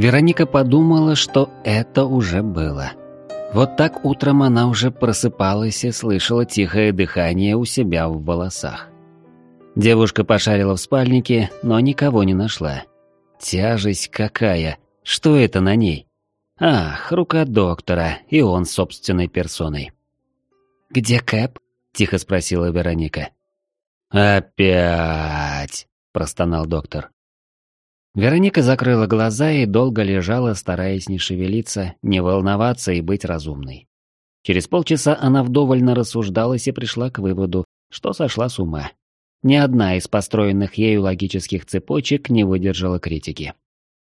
Вероника подумала, что это уже было. Вот так утром она уже просыпалась и слышала тихое дыхание у себя в волосах. Девушка пошарила в спальнике, но никого не нашла. Тяжесть какая! Что это на ней? Ах, рука доктора, и он собственной персоной. «Где Кэп?» – тихо спросила Вероника. «Опять!» – простонал доктор. Вероника закрыла глаза и долго лежала, стараясь не шевелиться, не волноваться и быть разумной. Через полчаса она вдоволь рассуждалась и пришла к выводу, что сошла с ума. Ни одна из построенных ею логических цепочек не выдержала критики.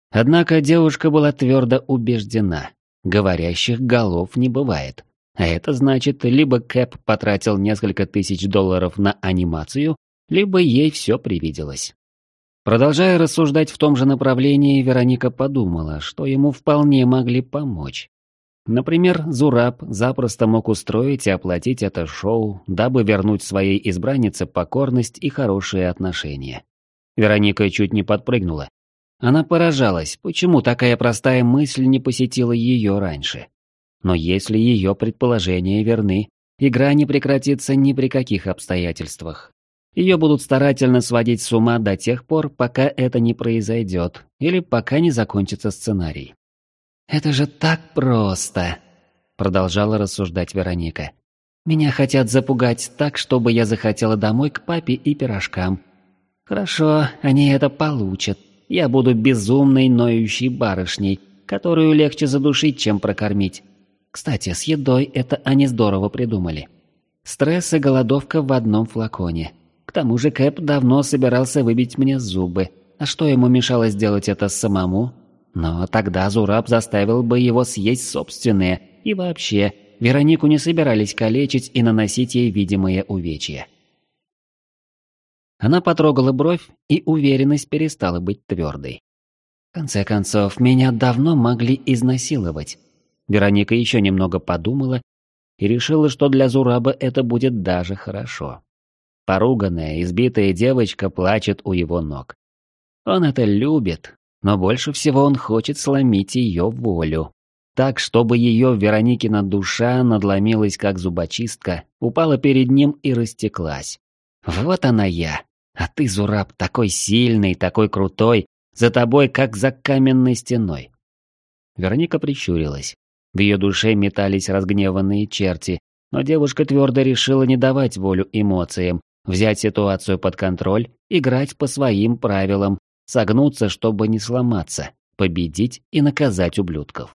Однако девушка была твердо убеждена, говорящих голов не бывает. А это значит, либо Кэп потратил несколько тысяч долларов на анимацию, либо ей все привиделось. Продолжая рассуждать в том же направлении, Вероника подумала, что ему вполне могли помочь. Например, Зураб запросто мог устроить и оплатить это шоу, дабы вернуть своей избраннице покорность и хорошие отношения. Вероника чуть не подпрыгнула. Она поражалась, почему такая простая мысль не посетила ее раньше. Но если ее предположения верны, игра не прекратится ни при каких обстоятельствах. Ее будут старательно сводить с ума до тех пор, пока это не произойдет, или пока не закончится сценарий. «Это же так просто!» — продолжала рассуждать Вероника. «Меня хотят запугать так, чтобы я захотела домой к папе и пирожкам. Хорошо, они это получат. Я буду безумной ноющей барышней, которую легче задушить, чем прокормить. Кстати, с едой это они здорово придумали. Стресс и голодовка в одном флаконе. К тому же Кэп давно собирался выбить мне зубы. А что ему мешало сделать это самому? Но тогда Зураб заставил бы его съесть собственные. И вообще, Веронику не собирались калечить и наносить ей видимые увечья. Она потрогала бровь, и уверенность перестала быть твердой. В конце концов, меня давно могли изнасиловать. Вероника еще немного подумала и решила, что для Зураба это будет даже хорошо. Поруганная, избитая девочка плачет у его ног. Он это любит, но больше всего он хочет сломить ее волю. Так, чтобы ее Вероникина душа надломилась как зубочистка, упала перед ним и растеклась. Вот она я. А ты, Зураб, такой сильный, такой крутой, за тобой, как за каменной стеной. Вероника прищурилась. В ее душе метались разгневанные черти, но девушка твердо решила не давать волю эмоциям, взять ситуацию под контроль, играть по своим правилам, согнуться, чтобы не сломаться, победить и наказать ублюдков.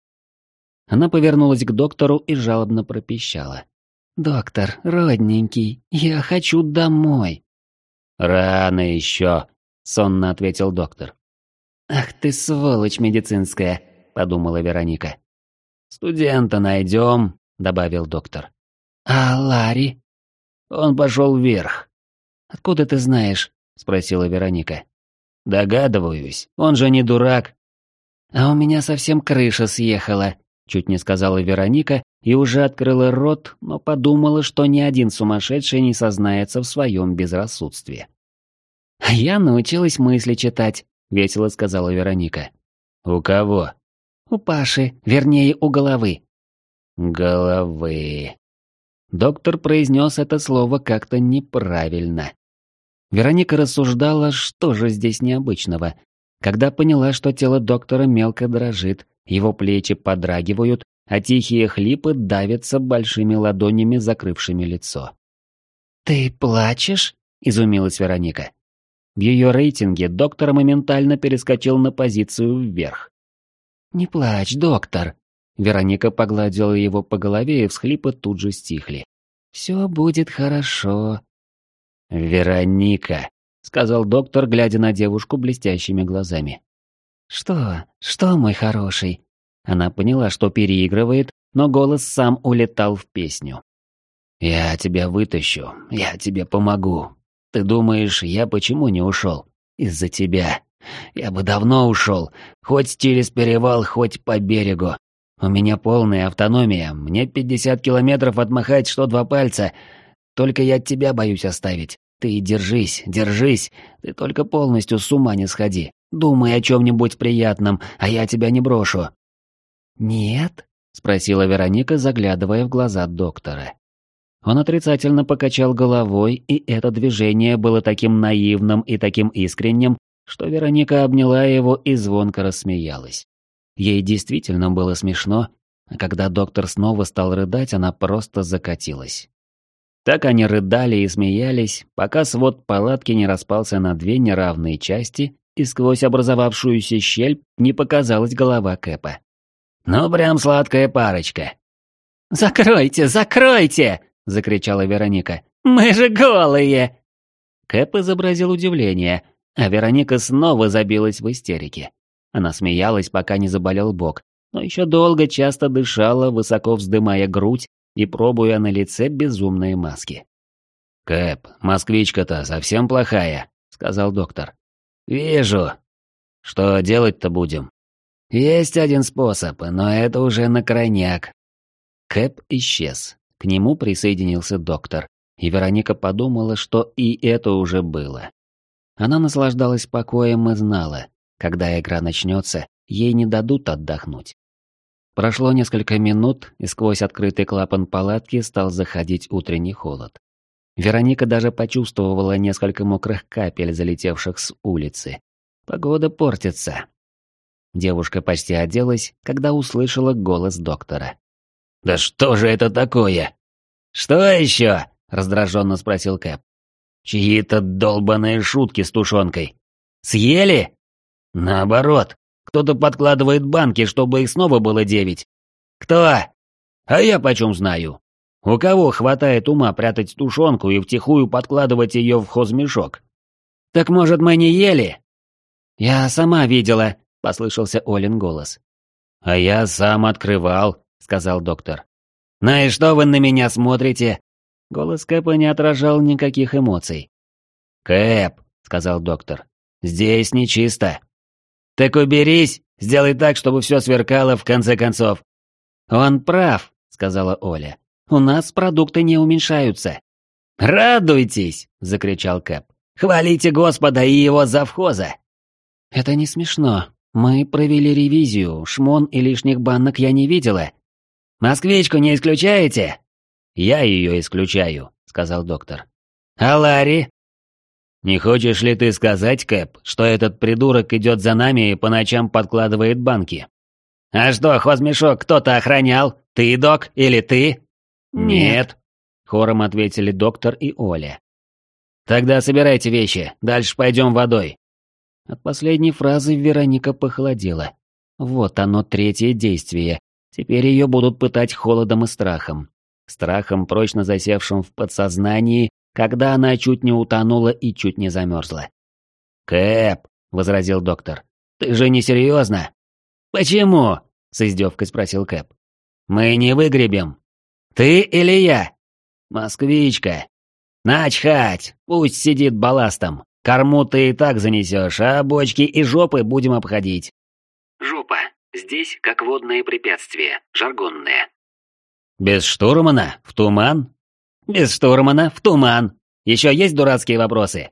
Она повернулась к доктору и жалобно пропищала. «Доктор, родненький, я хочу домой». «Рано еще», — сонно ответил доктор. «Ах ты сволочь медицинская», — подумала Вероника. «Студента найдем», — добавил доктор. «А Ларри?» «Он пошел вверх. «Откуда ты знаешь?» — спросила Вероника. «Догадываюсь, он же не дурак». «А у меня совсем крыша съехала», — чуть не сказала Вероника и уже открыла рот, но подумала, что ни один сумасшедший не сознается в своем безрассудстве. «Я научилась мысли читать», — весело сказала Вероника. «У кого?» «У Паши, вернее, у головы». «Головы». Доктор произнес это слово как-то неправильно. Вероника рассуждала, что же здесь необычного, когда поняла, что тело доктора мелко дрожит, его плечи подрагивают, а тихие хлипы давятся большими ладонями, закрывшими лицо. «Ты плачешь?» – изумилась Вероника. В ее рейтинге доктор моментально перескочил на позицию вверх. «Не плачь, доктор!» Вероника погладила его по голове, и всхлипы тут же стихли. «Все будет хорошо. «Вероника», — сказал доктор, глядя на девушку блестящими глазами. «Что? Что, мой хороший?» Она поняла, что переигрывает, но голос сам улетал в песню. «Я тебя вытащу, я тебе помогу. Ты думаешь, я почему не ушел? Из-за тебя. Я бы давно ушел, хоть через перевал, хоть по берегу. У меня полная автономия, мне пятьдесят километров отмахать, что два пальца. Только я тебя боюсь оставить. Ты держись, держись, ты только полностью с ума не сходи. Думай о чем-нибудь приятном, а я тебя не брошу». «Нет?» — спросила Вероника, заглядывая в глаза доктора. Он отрицательно покачал головой, и это движение было таким наивным и таким искренним, что Вероника обняла его и звонко рассмеялась. Ей действительно было смешно, а когда доктор снова стал рыдать, она просто закатилась. Так они рыдали и смеялись, пока свод палатки не распался на две неравные части, и сквозь образовавшуюся щель не показалась голова Кэпа. «Ну, прям сладкая парочка». «Закройте, закройте!» — закричала Вероника. «Мы же голые!» Кэп изобразил удивление, а Вероника снова забилась в истерике. Она смеялась, пока не заболел бок, но еще долго часто дышала, высоко вздымая грудь и пробуя на лице безумные маски. «Кэп, москвичка-то совсем плохая», — сказал доктор. «Вижу. Что делать-то будем?» «Есть один способ, но это уже на крайняк». Кэп исчез. К нему присоединился доктор, и Вероника подумала, что и это уже было. Она наслаждалась покоем и знала, когда игра начнется, ей не дадут отдохнуть. Прошло несколько минут, и сквозь открытый клапан палатки стал заходить утренний холод. Вероника даже почувствовала несколько мокрых капель, залетевших с улицы. Погода портится. Девушка почти оделась, когда услышала голос доктора. «Да что же это такое?» «Что еще?» — раздраженно спросил Кэп. «Чьи-то долбаные шутки с тушенкой. Съели?» «Наоборот, кто-то подкладывает банки, чтобы их снова было девять». «Кто?» «А я почем знаю?» «У кого хватает ума прятать тушенку и втихую подкладывать ее в хозмешок?» «Так, может, мы не ели?» «Я сама видела», — послышался Олин голос. «А я сам открывал», сказал доктор. «Ну и что вы на меня смотрите?» Голос Кэпа не отражал никаких эмоций. «Кэп», — сказал доктор, — «здесь нечисто». «Так уберись, сделай так, чтобы все сверкало в конце концов». «Он прав», — сказала Оля. «У нас продукты не уменьшаются». «Радуйтесь!» — закричал Кэп. «Хвалите Господа и его завхоза!» «Это не смешно. Мы провели ревизию, шмон и лишних банок я не видела, «Москвичку не исключаете?» «Я ее исключаю», — сказал доктор. «А Ларри?» «Не хочешь ли ты сказать, Кэп, что этот придурок идет за нами и по ночам подкладывает банки?» «А что, хозмешок кто-то охранял? Ты, док, или ты?» «Нет», — хором ответили доктор и Оля. «Тогда собирайте вещи, дальше пойдем водой». От последней фразы Вероника похолодела. Вот оно третье действие, Теперь ее будут пытать холодом и страхом. Страхом, прочно засевшим в подсознании, когда она чуть не утонула и чуть не замерзла. «Кэп», — возразил доктор, — «ты же не серьезно?» «Почему?» — с издевкой спросил Кэп. «Мы не выгребем. Ты или я?» «Москвичка». «Начхать, пусть сидит балластом. Корму ты и так занесешь, а бочки и жопы будем обходить». «Жопа. Здесь как водное препятствие, жаргонное. Без штурмана? В туман? Без штурмана? В туман. Еще есть дурацкие вопросы?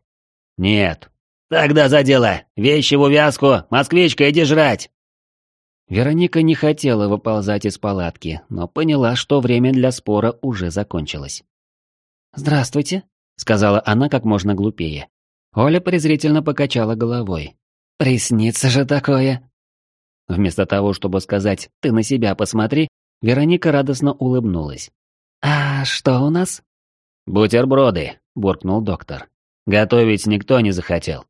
Нет. Тогда за дело. Вещи в увязку. Москвичка, иди жрать. Вероника не хотела выползать из палатки, но поняла, что время для спора уже закончилось. «Здравствуйте», — сказала она как можно глупее. Оля презрительно покачала головой. «Приснится же такое!» Вместо того, чтобы сказать «ты на себя посмотри», Вероника радостно улыбнулась. «А что у нас?» «Бутерброды», — буркнул доктор. «Готовить никто не захотел».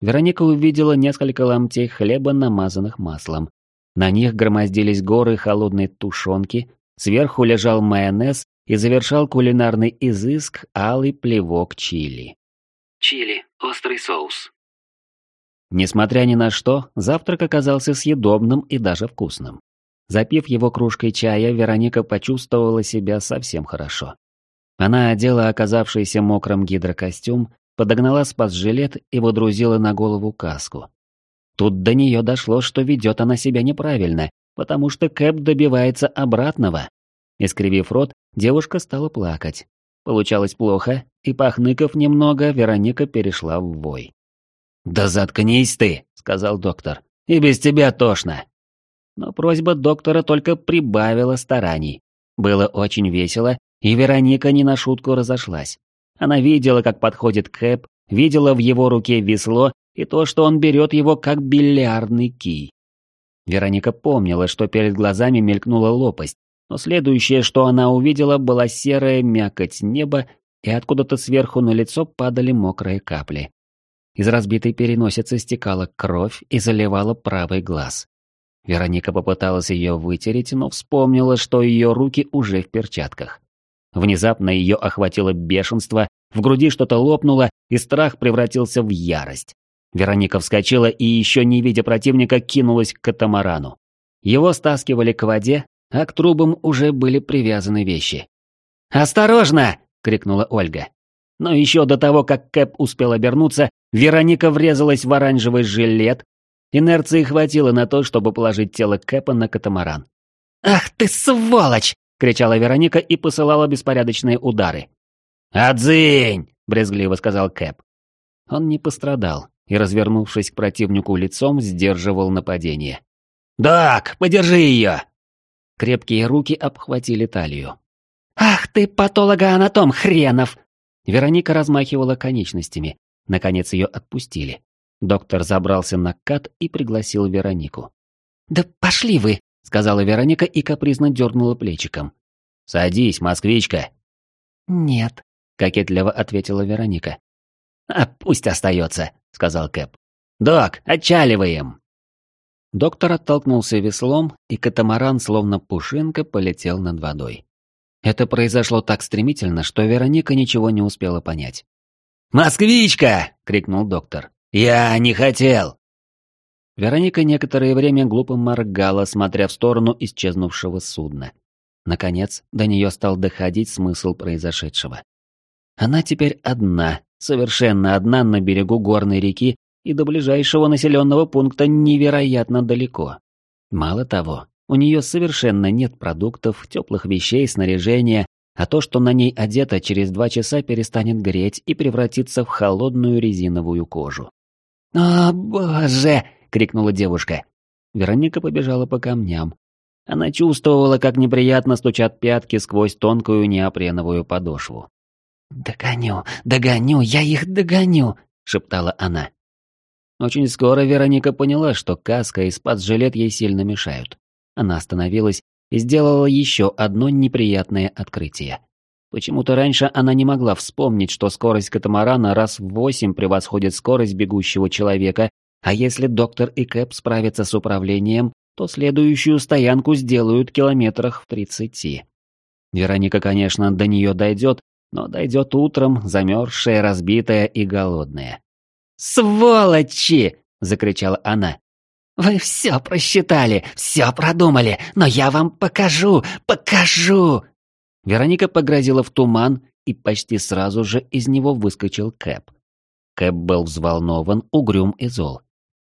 Вероника увидела несколько ломтей хлеба, намазанных маслом. На них громоздились горы холодной тушенки, сверху лежал майонез и завершал кулинарный изыск алый плевок чили. Чили, острый соус. Несмотря ни на что, завтрак оказался съедобным и даже вкусным. Запив его кружкой чая, Вероника почувствовала себя совсем хорошо. Она одела оказавшийся мокрым гидрокостюм, подогнала спас-жилет и водрузила на голову каску. Тут до нее дошло, что ведет она себя неправильно, потому что Кэп добивается обратного. Искривив рот, девушка стала плакать. Получалось плохо, и, похныков немного, Вероника перешла в вой. «Да заткнись ты!» сказал доктор. «И без тебя тошно». Но просьба доктора только прибавила стараний. Было очень весело, и Вероника не на шутку разошлась. Она видела, как подходит Кэп, видела в его руке весло и то, что он берет его как бильярдный кий. Вероника помнила, что перед глазами мелькнула лопасть, но следующее, что она увидела, была серая мякоть неба, и откуда-то сверху на лицо падали мокрые капли. Из разбитой переносицы стекала кровь и заливала правый глаз. Вероника попыталась ее вытереть, но вспомнила, что ее руки уже в перчатках. Внезапно ее охватило бешенство, в груди что-то лопнуло, и страх превратился в ярость. Вероника вскочила и, еще не видя противника, кинулась к катамарану. Его стаскивали к воде, а к трубам уже были привязаны вещи. «Осторожно!» — крикнула Ольга. Но еще до того, как Кэп успел обернуться, Вероника врезалась в оранжевый жилет. Инерции хватило на то, чтобы положить тело Кэпа на катамаран. «Ах ты сволочь!» — кричала Вероника и посылала беспорядочные удары. «Отзынь!» — брезгливо сказал Кэп. Он не пострадал и, развернувшись к противнику лицом, сдерживал нападение. «Док, подержи ее!» Крепкие руки обхватили талию. «Ах ты, патологоанатом хренов!» Вероника размахивала конечностями. Наконец ее отпустили. Доктор забрался на кат и пригласил Веронику. «Да пошли вы!» — сказала Вероника и капризно дернула плечиком. «Садись, москвичка!» «Нет», — кокетливо ответила Вероника. «А пусть остается», — сказал Кэп. «Док, отчаливаем!» Доктор оттолкнулся веслом, и катамаран, словно пушинка, полетел над водой. Это произошло так стремительно, что Вероника ничего не успела понять. «Москвичка!» — крикнул доктор. «Я не хотел!» Вероника некоторое время глупо моргала, смотря в сторону исчезнувшего судна. Наконец, до нее стал доходить смысл произошедшего. Она теперь одна, совершенно одна на берегу горной реки и до ближайшего населенного пункта невероятно далеко. Мало того, у нее совершенно нет продуктов, теплых вещей, снаряжения, а то, что на ней одето, через два часа перестанет греть и превратится в холодную резиновую кожу. «О, боже!» — крикнула девушка. Вероника побежала по камням. Она чувствовала, как неприятно стучат пятки сквозь тонкую неопреновую подошву. «Догоню, догоню, я их догоню!» — шептала она. Очень скоро Вероника поняла, что каска и спас-жилет ей сильно мешают. Она остановилась и сделала еще одно неприятное открытие. Почему-то раньше она не могла вспомнить, что скорость катамарана раз в восемь превосходит скорость бегущего человека, а если доктор и Кэп справятся с управлением, то следующую стоянку сделают километрах в тридцати. Вероника, конечно, до нее дойдет, но дойдет утром, замерзшая, разбитая и голодная. «Сволочи!» — закричала она. «Вы все просчитали, все продумали, но я вам покажу, покажу!» Вероника погрозила в туман, и почти сразу же из него выскочил Кэп. Кэп был взволнован, угрюм и зол.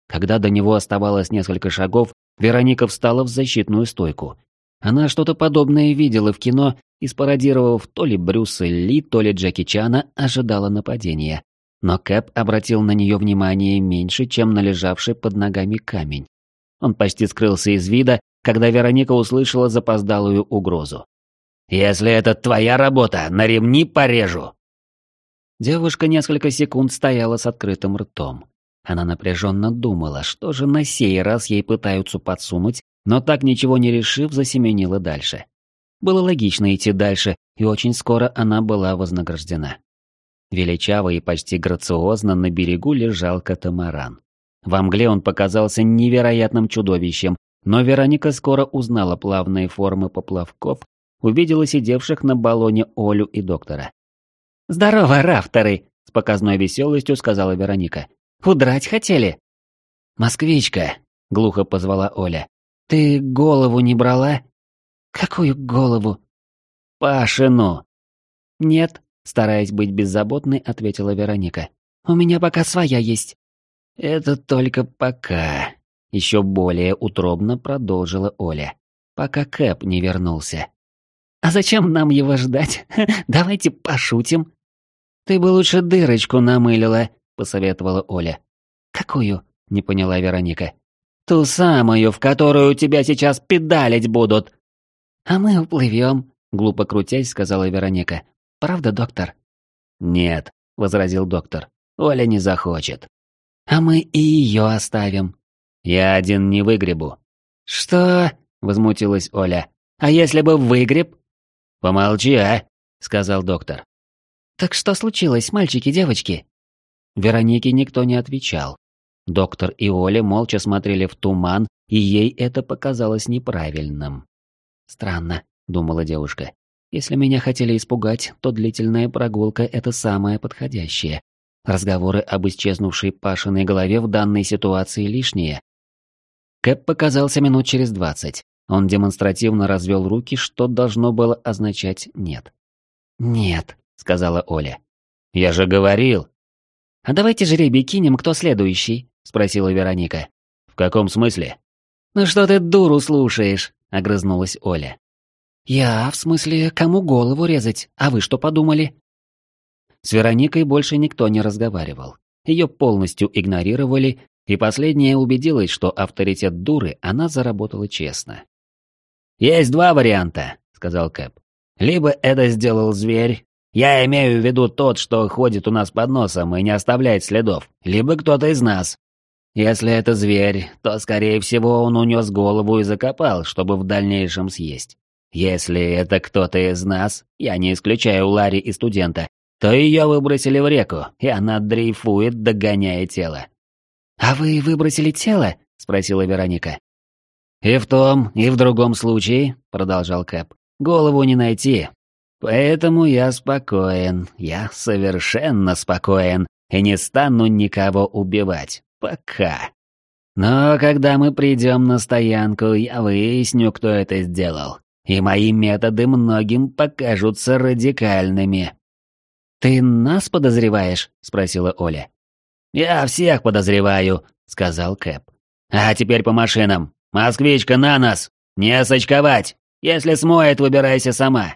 Когда до него оставалось несколько шагов, Вероника встала в защитную стойку. Она что-то подобное видела в кино и, спародировав то ли Брюса Ли, то ли Джеки Чана, ожидала нападения. Но Кэп обратил на нее внимание меньше, чем на лежавший под ногами камень. Он почти скрылся из вида, когда Вероника услышала запоздалую угрозу. «Если это твоя работа, на ремни порежу!» Девушка несколько секунд стояла с открытым ртом. Она напряженно думала, что же на сей раз ей пытаются подсунуть, но так ничего не решив, засеменила дальше. Было логично идти дальше, и очень скоро она была вознаграждена. Величаво и почти грациозно на берегу лежал катамаран. Во мгле он показался невероятным чудовищем, но Вероника скоро узнала плавные формы поплавков, увидела сидевших на баллоне Олю и доктора. «Здорово, рафторы!» — с показной веселостью сказала Вероника. «Удрать хотели?» «Москвичка!» — глухо позвала Оля. «Ты голову не брала?» «Какую голову?» «Пашину!» «Нет», — стараясь быть беззаботной, ответила Вероника. «У меня пока своя есть». «Это только пока», — еще более утробно продолжила Оля. «Пока Кэп не вернулся». «А зачем нам его ждать? Давайте пошутим». «Ты бы лучше дырочку намылила», — посоветовала Оля. «Какую?» — не поняла Вероника. «Ту самую, в которую тебя сейчас педалить будут!» «А мы уплывем», — глупо крутясь, сказала Вероника. «Правда, доктор?» «Нет», — возразил доктор. «Оля не захочет». «А мы и ее оставим». «Я один не выгребу». «Что?» — возмутилась Оля. «А если бы выгреб?» «Помолчи, а», — сказал доктор. «Так что случилось, мальчики-девочки?» Веронике никто не отвечал. Доктор и Оля молча смотрели в туман, и ей это показалось неправильным. «Странно», — думала девушка. «Если меня хотели испугать, то длительная прогулка — это самое подходящее. Разговоры об исчезнувшей Пашиной голове в данной ситуации лишние». Кэп показался минут через двадцать. Он демонстративно развел руки, что должно было означать «нет». «Нет», — сказала Оля. «Я же говорил». «А давайте жребий кинем, кто следующий», — спросила Вероника. «В каком смысле?» «Ну что ты дуру слушаешь?» — огрызнулась Оля. «Я, в смысле, кому голову резать, а вы что подумали?» С Вероникой больше никто не разговаривал. Ее полностью игнорировали, и последняя убедилась, что авторитет дуры она заработала честно. «Есть два варианта», — сказал Кэп. «Либо это сделал зверь, я имею в виду тот, что ходит у нас под носом и не оставляет следов, либо кто-то из нас. Если это зверь, то, скорее всего, он унес голову и закопал, чтобы в дальнейшем съесть. Если это кто-то из нас, я не исключаю Ларри и студента, то ее выбросили в реку, и она дрейфует, догоняя тело. «А вы выбросили тело?» — спросила Вероника. «И в том, и в другом случае», — продолжал Кэп, — «голову не найти, Поэтому я спокоен, я совершенно спокоен и не стану никого убивать. Пока. Но когда мы придем на стоянку, я выясню, кто это сделал. И мои методы многим покажутся радикальными. «Ты нас подозреваешь?» — спросила Оля. «Я всех подозреваю», — сказал Кэп. «А теперь по машинам. Москвичка на нас! Не сочковать! Если смоет, выбирайся сама!»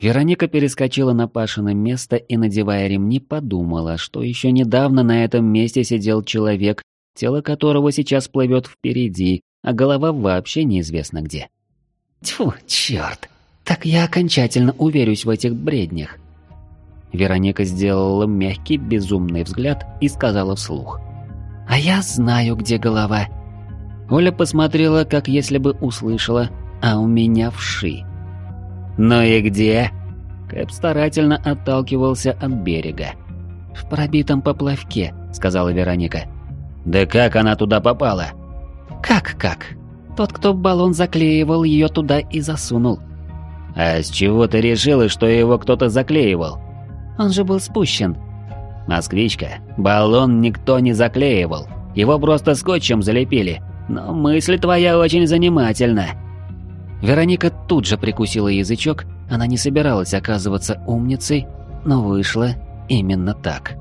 Вероника перескочила на Пашино место и, надевая ремни, подумала, что еще недавно на этом месте сидел человек, тело которого сейчас плывет впереди, а голова вообще неизвестно где. Тьфу, черт! Так я окончательно уверюсь в этих бреднях. Вероника сделала мягкий, безумный взгляд и сказала вслух. «А я знаю, где голова». Оля посмотрела, как если бы услышала «а у меня вши». «Ну и где?» Кэп старательно отталкивался от берега. «В пробитом поплавке», — сказала Вероника. «Да как она туда попала?» «Как-как? Тот, кто баллон заклеивал, ее туда и засунул». «А с чего ты решила, что его кто-то заклеивал?» «Он же был спущен». «Москвичка, баллон никто не заклеивал. Его просто скотчем залепили. Но мысль твоя очень занимательна». Вероника тут же прикусила язычок, она не собиралась оказываться умницей, но вышло именно так.